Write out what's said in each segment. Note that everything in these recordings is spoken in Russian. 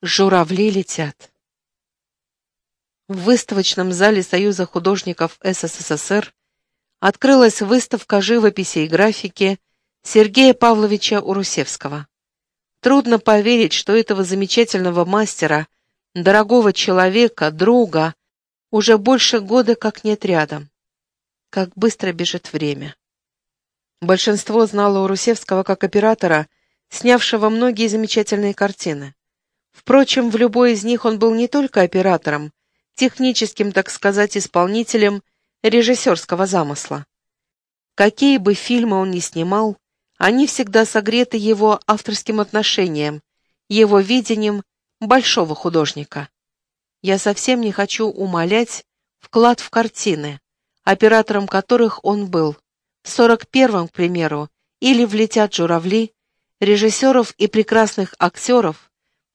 Журавли летят. В выставочном зале Союза художников СССР открылась выставка живописи и графики Сергея Павловича Урусевского. Трудно поверить, что этого замечательного мастера, дорогого человека, друга, уже больше года как нет рядом. Как быстро бежит время. Большинство знало Урусевского как оператора, снявшего многие замечательные картины. Впрочем, в любой из них он был не только оператором, техническим, так сказать, исполнителем режиссерского замысла. Какие бы фильмы он ни снимал, они всегда согреты его авторским отношением, его видением большого художника. Я совсем не хочу умалять вклад в картины, оператором которых он был. В 41-м, к примеру, или «Влетят журавли», режиссеров и прекрасных актеров,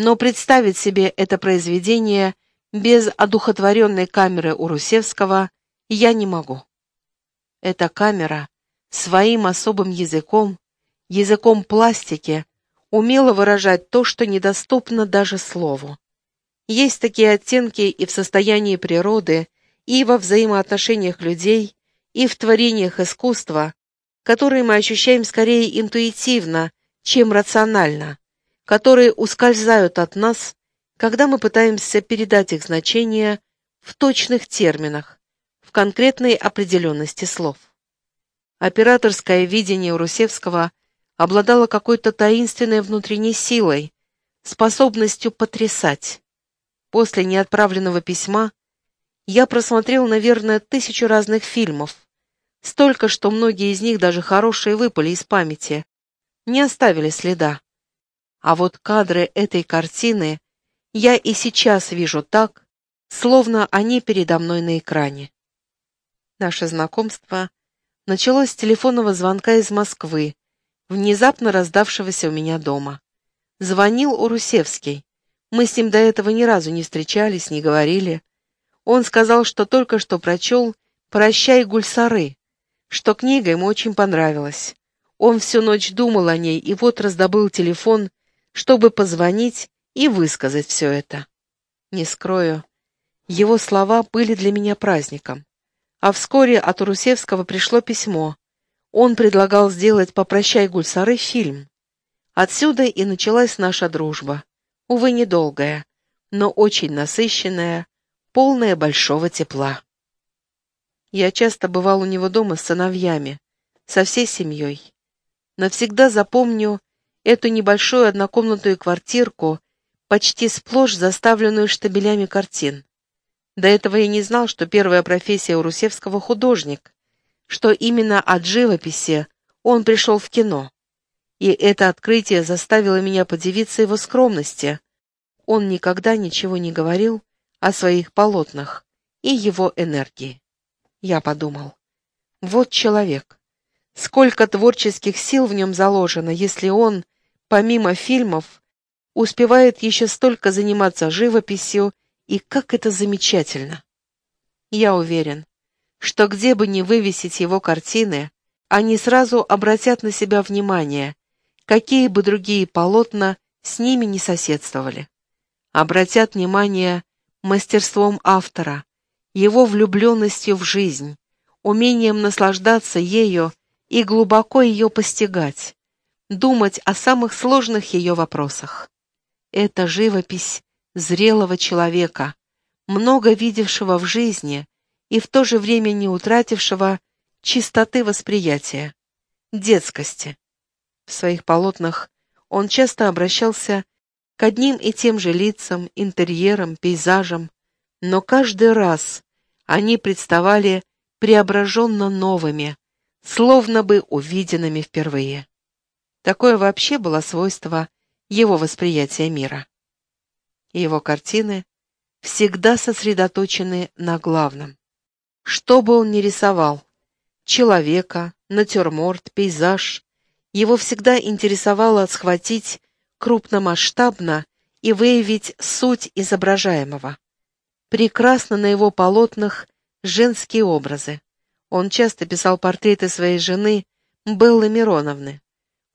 но представить себе это произведение без одухотворенной камеры у Русевского я не могу. Эта камера своим особым языком, языком пластики, умела выражать то, что недоступно даже слову. Есть такие оттенки и в состоянии природы, и во взаимоотношениях людей, и в творениях искусства, которые мы ощущаем скорее интуитивно, чем рационально, которые ускользают от нас, когда мы пытаемся передать их значение в точных терминах, в конкретной определенности слов. Операторское видение Русевского обладало какой-то таинственной внутренней силой, способностью потрясать. После неотправленного письма я просмотрел, наверное, тысячу разных фильмов, столько, что многие из них, даже хорошие, выпали из памяти, не оставили следа. А вот кадры этой картины я и сейчас вижу так, словно они передо мной на экране. Наше знакомство началось с телефонного звонка из Москвы, внезапно раздавшегося у меня дома. Звонил Урусевский. Мы с ним до этого ни разу не встречались, не говорили. Он сказал, что только что прочел «Прощай, Гульсары», что книга ему очень понравилась. Он всю ночь думал о ней и вот раздобыл телефон чтобы позвонить и высказать все это. Не скрою, его слова были для меня праздником. А вскоре от Урусевского пришло письмо. Он предлагал сделать «Попрощай, Гульсары» фильм. Отсюда и началась наша дружба. Увы, недолгая, но очень насыщенная, полная большого тепла. Я часто бывал у него дома с сыновьями, со всей семьей. Навсегда запомню эту небольшую однокомнатную квартирку, почти сплошь заставленную штабелями картин. До этого я не знал, что первая профессия у Русевского — художник, что именно от живописи он пришел в кино. И это открытие заставило меня подивиться его скромности. Он никогда ничего не говорил о своих полотнах и его энергии. Я подумал, вот человек. Сколько творческих сил в нем заложено, если он помимо фильмов, успевает еще столько заниматься живописью, и как это замечательно. Я уверен, что где бы ни вывесить его картины, они сразу обратят на себя внимание, какие бы другие полотна с ними не соседствовали. Обратят внимание мастерством автора, его влюбленностью в жизнь, умением наслаждаться ею и глубоко ее постигать, думать о самых сложных ее вопросах. Это живопись зрелого человека, много видевшего в жизни и в то же время не утратившего чистоты восприятия, детскости. В своих полотнах он часто обращался к одним и тем же лицам, интерьерам, пейзажам, но каждый раз они представали преображенно новыми, словно бы увиденными впервые. Такое вообще было свойство его восприятия мира. Его картины всегда сосредоточены на главном. Что бы он ни рисовал, человека, натюрморт, пейзаж, его всегда интересовало схватить крупномасштабно и выявить суть изображаемого. Прекрасно на его полотнах женские образы. Он часто писал портреты своей жены Беллы Мироновны.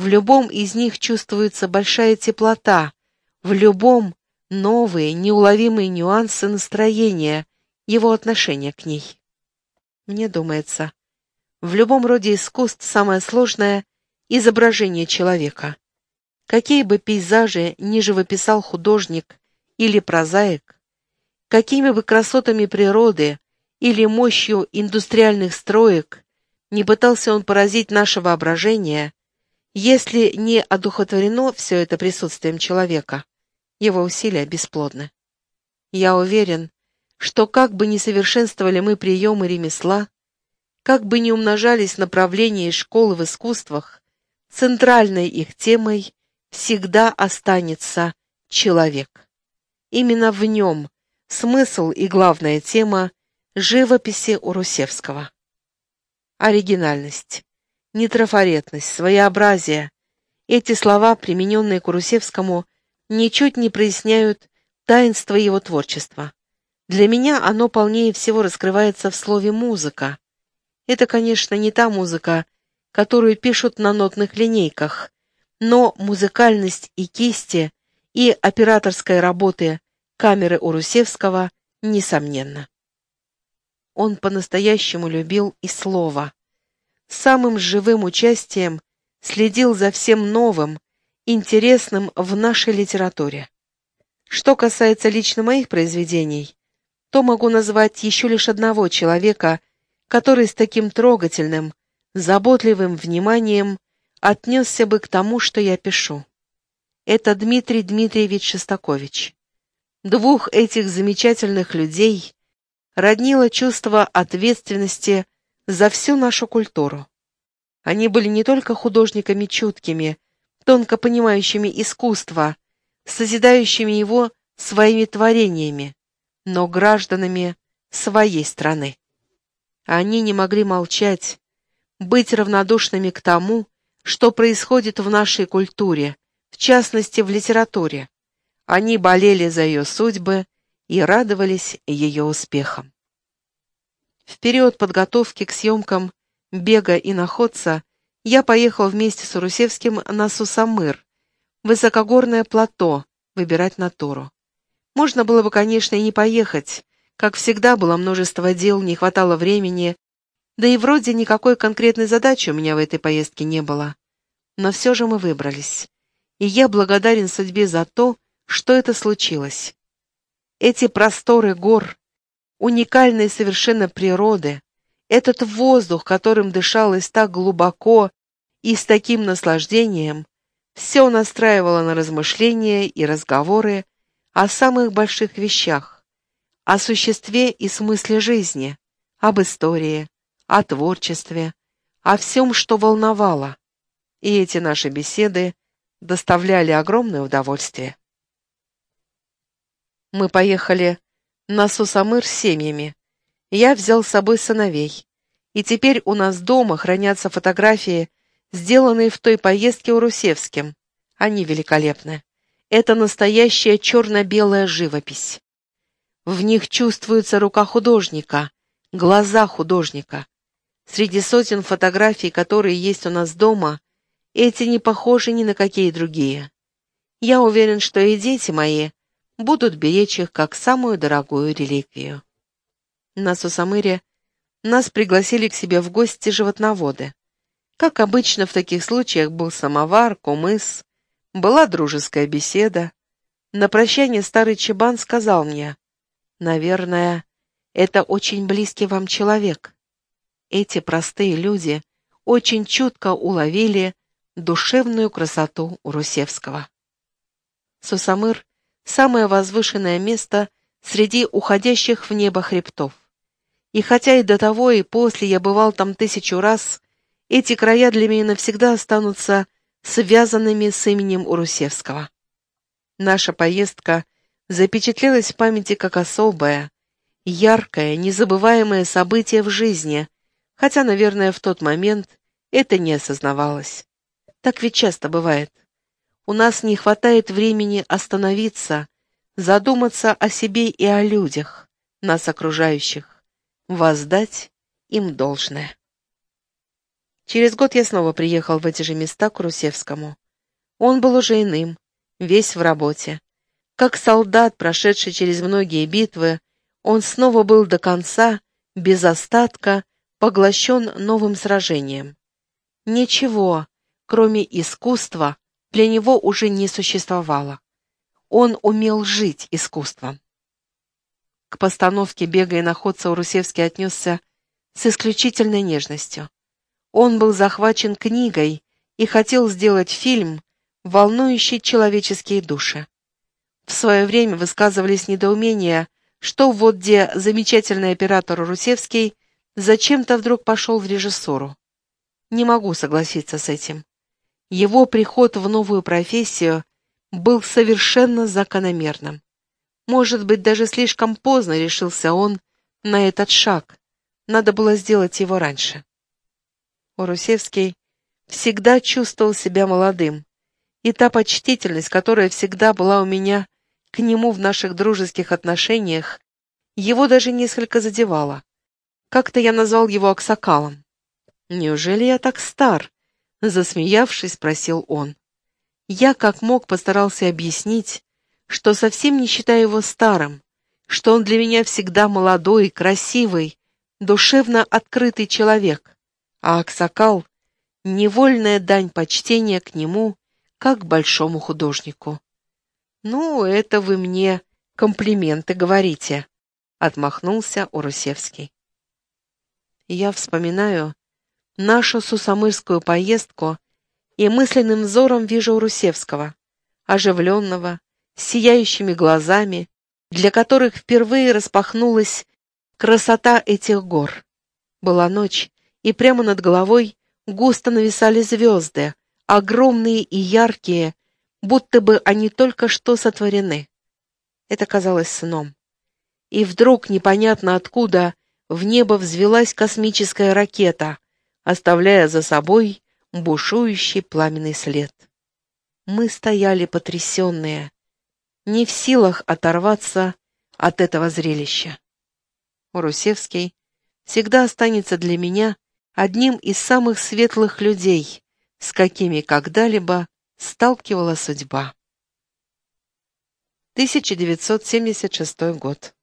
В любом из них чувствуется большая теплота, в любом новые, неуловимые нюансы настроения, его отношения к ней. Мне думается, в любом роде искусств самое сложное — изображение человека. Какие бы пейзажи ни живописал художник или прозаик, какими бы красотами природы или мощью индустриальных строек не пытался он поразить наше воображение, если не одухотворено все это присутствием человека, его усилия бесплодны. Я уверен, что как бы ни совершенствовали мы приемы ремесла, как бы ни умножались направления и школы в искусствах, центральной их темой всегда останется человек. Именно в нем смысл и главная тема живописи Урусевского. Оригинальность, нетрафаретность, своеобразие — эти слова, примененные к Урусевскому, ничуть не проясняют таинство его творчества. Для меня оно полнее всего раскрывается в слове «музыка». Это, конечно, не та музыка, которую пишут на нотных линейках, но музыкальность и кисти, и операторской работы камеры Урусевского несомненно. Он по-настоящему любил и слово. Самым живым участием следил за всем новым, интересным в нашей литературе. Что касается лично моих произведений, то могу назвать еще лишь одного человека, который с таким трогательным, заботливым вниманием отнесся бы к тому, что я пишу. Это Дмитрий Дмитриевич Шестакович. Двух этих замечательных людей роднило чувство ответственности за всю нашу культуру. Они были не только художниками чуткими, тонко понимающими искусство, созидающими его своими творениями, но гражданами своей страны. Они не могли молчать, быть равнодушными к тому, что происходит в нашей культуре, в частности в литературе. Они болели за ее судьбы и радовались ее успехам. В период подготовки к съемкам «Бега и находца» я поехал вместе с Урусевским на Сусамыр, высокогорное плато, выбирать натуру. Можно было бы, конечно, и не поехать. Как всегда, было множество дел, не хватало времени, да и вроде никакой конкретной задачи у меня в этой поездке не было. Но все же мы выбрались. И я благодарен судьбе за то, что это случилось. Эти просторы гор, уникальной совершенно природы, этот воздух, которым дышалось так глубоко и с таким наслаждением, все настраивало на размышления и разговоры о самых больших вещах, о существе и смысле жизни, об истории, о творчестве, о всем, что волновало. И эти наши беседы доставляли огромное удовольствие. Мы поехали на Сусамыр с семьями. Я взял с собой сыновей. И теперь у нас дома хранятся фотографии, сделанные в той поездке Урусевским. Они великолепны. Это настоящая черно-белая живопись. В них чувствуется рука художника, глаза художника. Среди сотен фотографий, которые есть у нас дома, эти не похожи ни на какие другие. Я уверен, что и дети мои будут беречь их как самую дорогую реликвию. На Сусамыре нас пригласили к себе в гости животноводы. Как обычно в таких случаях был самовар, кумыс, была дружеская беседа. На прощание старый чебан сказал мне, «Наверное, это очень близкий вам человек». Эти простые люди очень чутко уловили душевную красоту Урусевского. Сусамыр — самое возвышенное место среди уходящих в небо хребтов. И хотя и до того, и после я бывал там тысячу раз, эти края для меня навсегда останутся связанными с именем Урусевского. Наша поездка запечатлелась в памяти как особое, яркое, незабываемое событие в жизни, хотя, наверное, в тот момент это не осознавалось. Так ведь часто бывает. У нас не хватает времени остановиться, задуматься о себе и о людях, нас окружающих, воздать им должное. Через год я снова приехал в эти же места к Русевскому. Он был уже иным, весь в работе. Как солдат, прошедший через многие битвы, он снова был до конца, без остатка, поглощен новым сражением. Ничего, кроме искусства, для него уже не существовало. Он умел жить искусством. К постановке «Бега и находца» Урусевский отнесся с исключительной нежностью. Он был захвачен книгой и хотел сделать фильм, волнующий человеческие души. В свое время высказывались недоумения, что вот где замечательный оператор Русевский зачем-то вдруг пошел в режиссуру. Не могу согласиться с этим. Его приход в новую профессию был совершенно закономерным. Может быть, даже слишком поздно решился он на этот шаг. Надо было сделать его раньше. Урусевский всегда чувствовал себя молодым, и та почтительность, которая всегда была у меня к нему в наших дружеских отношениях, его даже несколько задевала. Как-то я назвал его Аксакалом. «Неужели я так стар?» — засмеявшись, спросил он. Я как мог постарался объяснить, что совсем не считаю его старым, что он для меня всегда молодой, красивый, душевно открытый человек, а Аксакал — невольная дань почтения к нему, как к большому художнику. «Ну, это вы мне комплименты говорите», — отмахнулся Урусевский. Я вспоминаю нашу сусамырскую поездку и мысленным взором вижу Урусевского, оживленного, сияющими глазами, для которых впервые распахнулась красота этих гор. Была ночь, и прямо над головой густо нависали звезды, огромные и яркие, будто бы они только что сотворены. Это казалось сном. И вдруг, непонятно откуда, в небо взвелась космическая ракета, оставляя за собой бушующий пламенный след. Мы стояли потрясенные, не в силах оторваться от этого зрелища. Урусевский всегда останется для меня одним из самых светлых людей, с какими когда-либо сталкивала судьба. 1976 год.